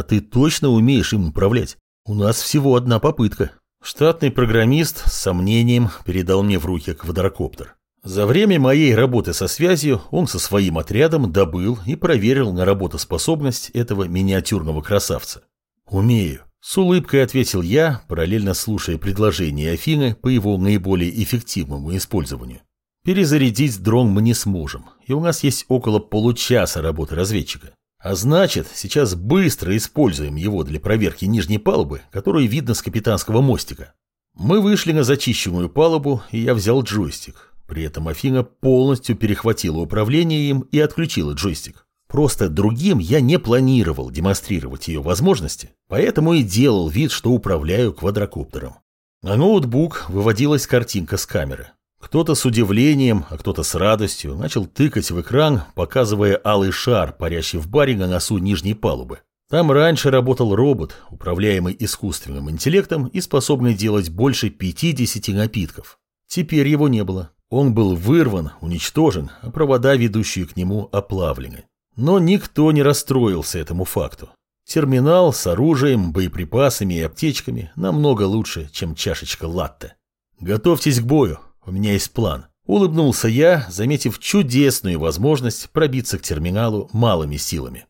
А ты точно умеешь им управлять? У нас всего одна попытка. Штатный программист с сомнением передал мне в руки квадрокоптер. За время моей работы со связью он со своим отрядом добыл и проверил на работоспособность этого миниатюрного красавца. «Умею», – с улыбкой ответил я, параллельно слушая предложение Афины по его наиболее эффективному использованию. Перезарядить дрон мы не сможем, и у нас есть около получаса работы разведчика. А значит, сейчас быстро используем его для проверки нижней палубы, которую видно с капитанского мостика. Мы вышли на зачищенную палубу, и я взял джойстик. При этом Афина полностью перехватила управление им и отключила джойстик. Просто другим я не планировал демонстрировать ее возможности, поэтому и делал вид, что управляю квадрокоптером. На ноутбук выводилась картинка с камеры. Кто-то с удивлением, а кто-то с радостью начал тыкать в экран, показывая алый шар, парящий в баре на носу нижней палубы. Там раньше работал робот, управляемый искусственным интеллектом и способный делать больше 50 напитков. Теперь его не было. Он был вырван, уничтожен, а провода, ведущие к нему, оплавлены. Но никто не расстроился этому факту. Терминал с оружием, боеприпасами и аптечками намного лучше, чем чашечка латте. Готовьтесь к бою. У меня есть план. Улыбнулся я, заметив чудесную возможность пробиться к терминалу малыми силами.